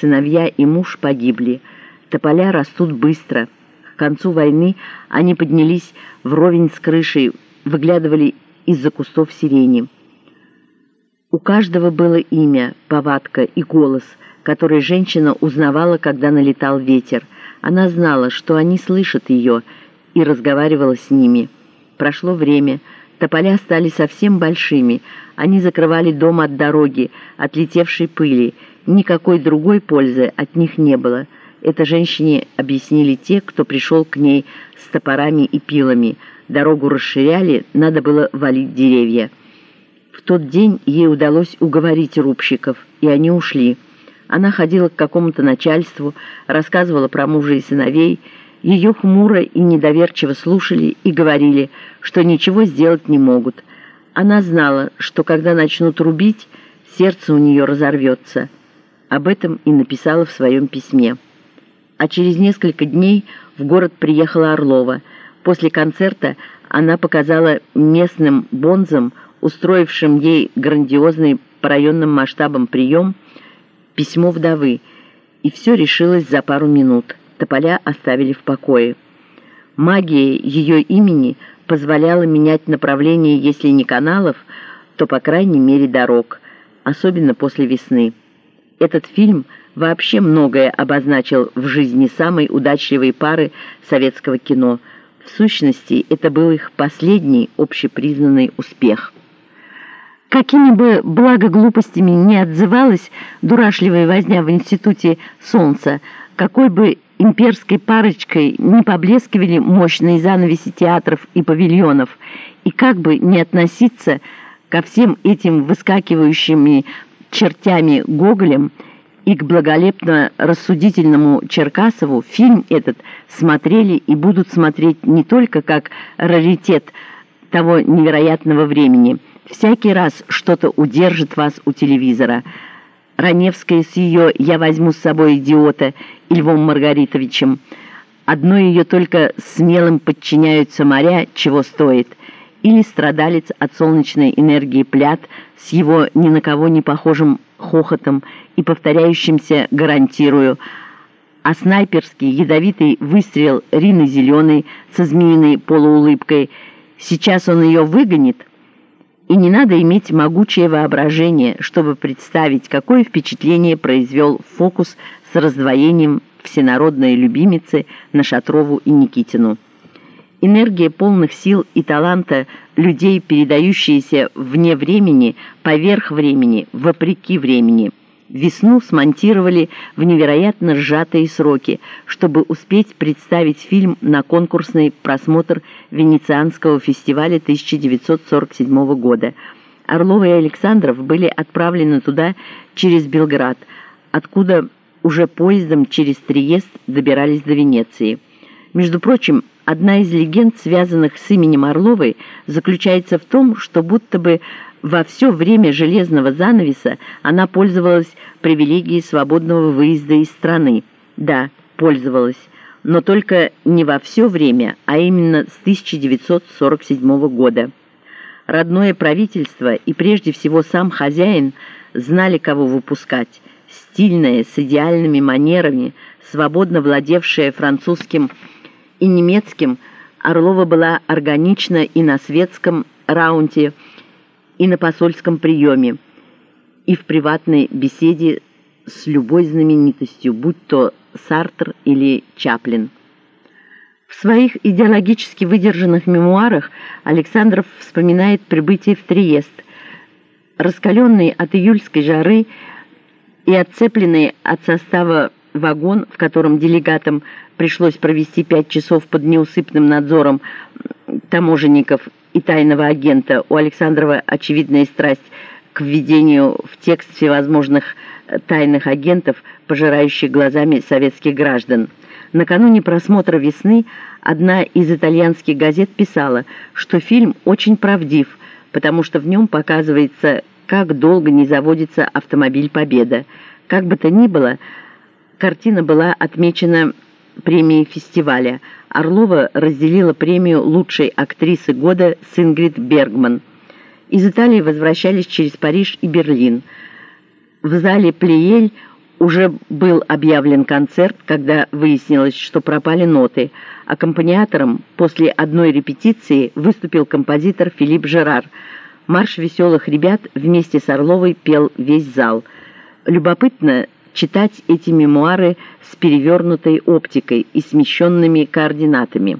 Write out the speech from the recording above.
сыновья и муж погибли. Тополя растут быстро. К концу войны они поднялись вровень с крышей, выглядывали из-за кустов сирени. У каждого было имя, повадка и голос, который женщина узнавала, когда налетал ветер. Она знала, что они слышат ее, и разговаривала с ними. Прошло время, тополя стали совсем большими, они закрывали дом от дороги, от летевшей пыли, никакой другой пользы от них не было. Это женщине объяснили те, кто пришел к ней с топорами и пилами. Дорогу расширяли, надо было валить деревья. В тот день ей удалось уговорить рубщиков, и они ушли. Она ходила к какому-то начальству, рассказывала про мужа и сыновей. Ее хмуро и недоверчиво слушали и говорили, что ничего сделать не могут. Она знала, что когда начнут рубить, сердце у нее разорвется. Об этом и написала в своем письме. А через несколько дней в город приехала Орлова. После концерта она показала местным бонзам устроившим ей грандиозный по районным масштабам прием, письмо вдовы, и все решилось за пару минут. Тополя оставили в покое. Магия ее имени позволяла менять направление, если не каналов, то, по крайней мере, дорог, особенно после весны. Этот фильм вообще многое обозначил в жизни самой удачливой пары советского кино. В сущности, это был их последний общепризнанный успех. Какими бы благоглупостями не отзывалась дурашливая возня в Институте Солнца, какой бы имперской парочкой не поблескивали мощные занавеси театров и павильонов, и как бы не относиться ко всем этим выскакивающими чертями Гоголем и к благолепно рассудительному Черкасову, фильм этот смотрели и будут смотреть не только как раритет того невероятного времени – Всякий раз что-то удержит вас у телевизора. Раневская с ее «Я возьму с собой идиота» и Львом Маргаритовичем. Одно ее только смелым подчиняются моря, чего стоит. Или страдалец от солнечной энергии Плят с его ни на кого не похожим хохотом и повторяющимся «гарантирую», а снайперский ядовитый выстрел Рины Зеленой со змеиной полуулыбкой. Сейчас он ее выгонит, и не надо иметь могучее воображение, чтобы представить, какое впечатление произвел фокус с раздвоением всенародной любимицы на Шатрову и Никитину. Энергия полных сил и таланта людей, передающиеся вне времени, поверх времени, вопреки времени – Весну смонтировали в невероятно сжатые сроки, чтобы успеть представить фильм на конкурсный просмотр Венецианского фестиваля 1947 года. Орлова и Александров были отправлены туда через Белград, откуда уже поездом через Триест добирались до Венеции. Между прочим, одна из легенд, связанных с именем Орловой, заключается в том, что будто бы во все время железного занавеса она пользовалась привилегией свободного выезда из страны. Да, пользовалась, но только не во все время, а именно с 1947 года. Родное правительство и прежде всего сам хозяин знали, кого выпускать. Стильная, с идеальными манерами, свободно владевшая французским и немецким, Орлова была органична и на светском раунте, и на посольском приеме, и в приватной беседе с любой знаменитостью, будь то Сартр или Чаплин. В своих идеологически выдержанных мемуарах Александров вспоминает прибытие в Триест. Раскаленный от июльской жары и отцепленный от состава вагон, в котором делегатам пришлось провести пять часов под неусыпным надзором таможенников и тайного агента. У Александрова очевидная страсть к введению в текст всевозможных э, тайных агентов, пожирающих глазами советских граждан. Накануне просмотра «Весны» одна из итальянских газет писала, что фильм очень правдив, потому что в нем показывается, как долго не заводится автомобиль «Победа». Как бы то ни было, картина была отмечена премией фестиваля. Орлова разделила премию лучшей актрисы года с Ингрид Бергман. Из Италии возвращались через Париж и Берлин. В зале «Плиель» Уже был объявлен концерт, когда выяснилось, что пропали ноты. Аккомпаниатором после одной репетиции выступил композитор Филипп Жерар. Марш веселых ребят вместе с Орловой пел весь зал. Любопытно читать эти мемуары с перевернутой оптикой и смещенными координатами.